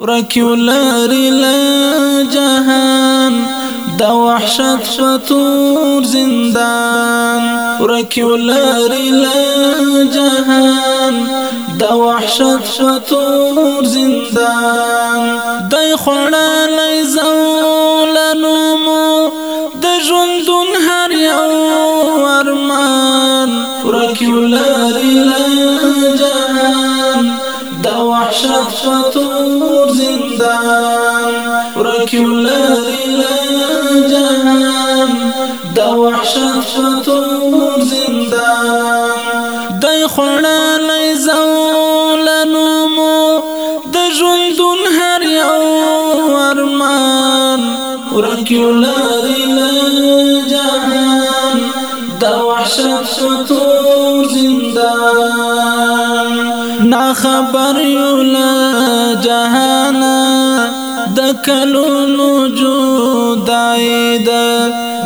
ورکیو لري له جهان د وحشت فتور زندان ورکیو لري له جهان د وحشت فتور زندان دای خړلې زولنو مو د ژوندون هر یو ارمان ورکیو لري له جهان د وحشت شتور زندان ورکیو لري له جهان د وحشت شتور زندان د خړلې زولنو مو د ژوندون هر یو ارمان ورکیو لري له جهان د وحشت شتور زندان خبر یو لا جهان د کلونو جدای د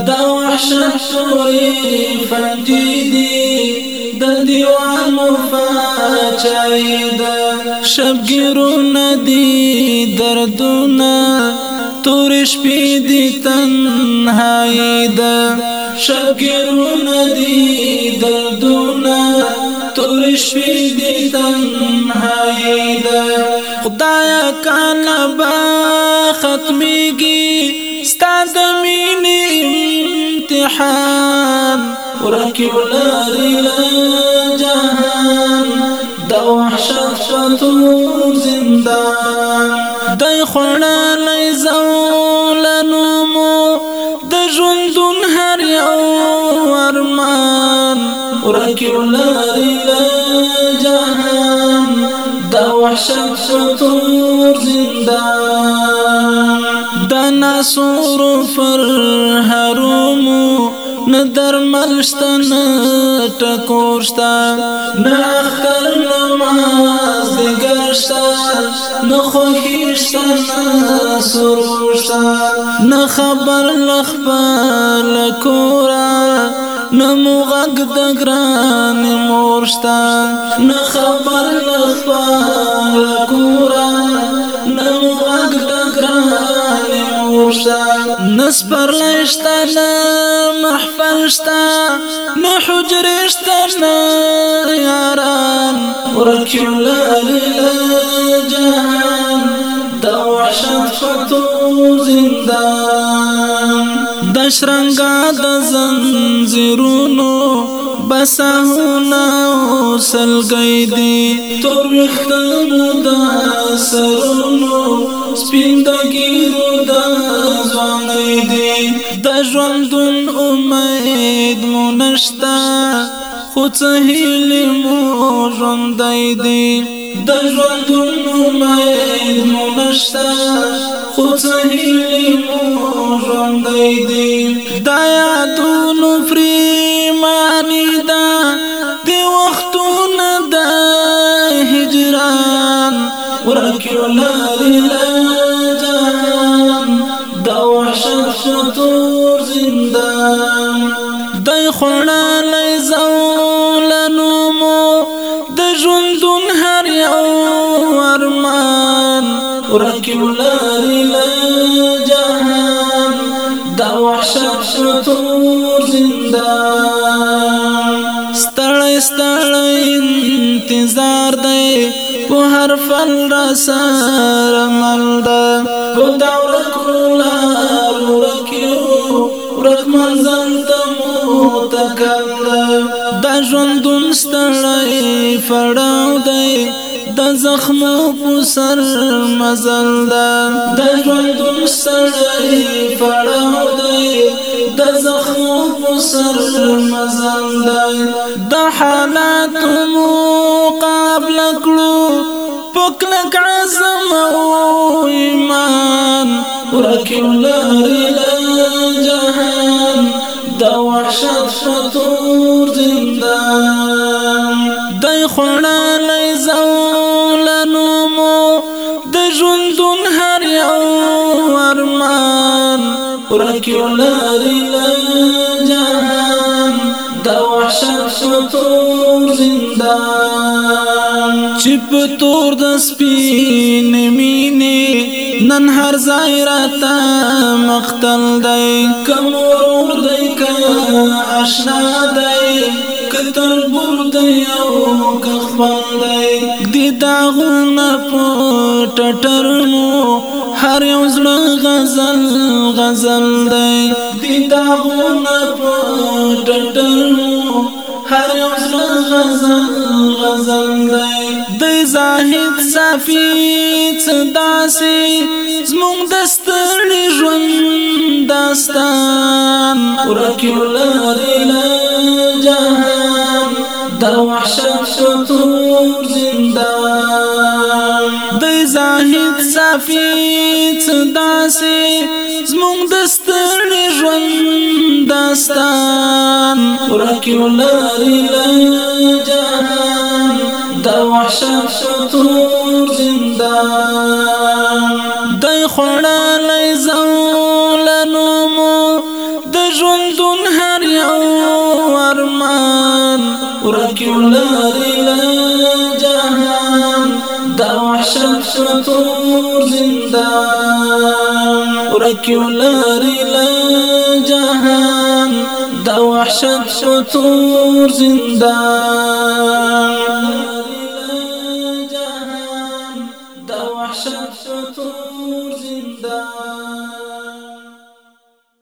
د وحشت سوې فنجیدی د دیوان مفاچای د شبګرو ندی دردونه تور شپې دي تنهایی د شبګرو ندی دردونه تور شپې دې تنهایی ده خدایا کانا با ختميږي ستا د مینې امتحان ورکیو لاري له جهان دا وحشت شتو زندان دای خوړلای زو ورکولاری لجهنم دا وحشت شطور زندان دا ناسور فر حرومو نه درمل شته نه ټکور شته نه اختر نماز دګر شته نه خوښي شته نه سرور شته نه خبر لخبر لکورا نمو غږ د ګران مورشتا نه خبر لخوال کورا نمو غږ د ګران مورشتا نسبر لشتا نه محفل شتا نه حجر شتا نه یاران ورکیو شرنګا د زنجیرونو بسهونه سلګی دی تور وختانو د سرونو سپیندګیرو د ځواني دی د ژوندون امید مونشتا خو څه هیلې مو ژوندای دی د ژوندونو مې مونشتا خو څه هیلې مو ژوندې دي د یادونو فریمانی دا د وختونو د هجران ورکو لاري لجان د وحشت شتور زندان دای خوړه ركب لاري للجهان دا وحشت تور زندان ستړی ستړی انتظار دی په هر فل را سره مل ده په دا ورکو لارو رکیو ورک منزل ته مو تکل ده دا ژوندون ستړی فړاو دی د زخم په سر مزل دا د ژوند سړی پړاو دی د زخم په سر مزل دا د حالات مقابل کړو پکلک عزم او ایمان ورکل لهر جهان د وحشت فتو د ژوندون هر یو ارمان ورکیو لري جهان د وحشت سطور زندان چې په تور د سپین مینې نن هر ځای راته مختل دی کم ورور دی که اشنا دی کتل بور دی او که خپل دی دي داغونه په ټټرمو هر یو زړه غزل غزل دی دي داغونه په ټټرمو هر یو زړه غزل غزل دی د زاهد صافي صداسي زمون دستړي ژوند داستان ورکی ولر جهان در وحشت شتو صافي داسې زمونږ د ستړي ژوند داستان خوراک ولري جهان دا وحشت شتور زندان دای خوړلای زولنو مو د ژوندون هر یو ارمان خوراک ولري شمس تور زندان ورکیو لاری لجهان دا وحشت تور زندان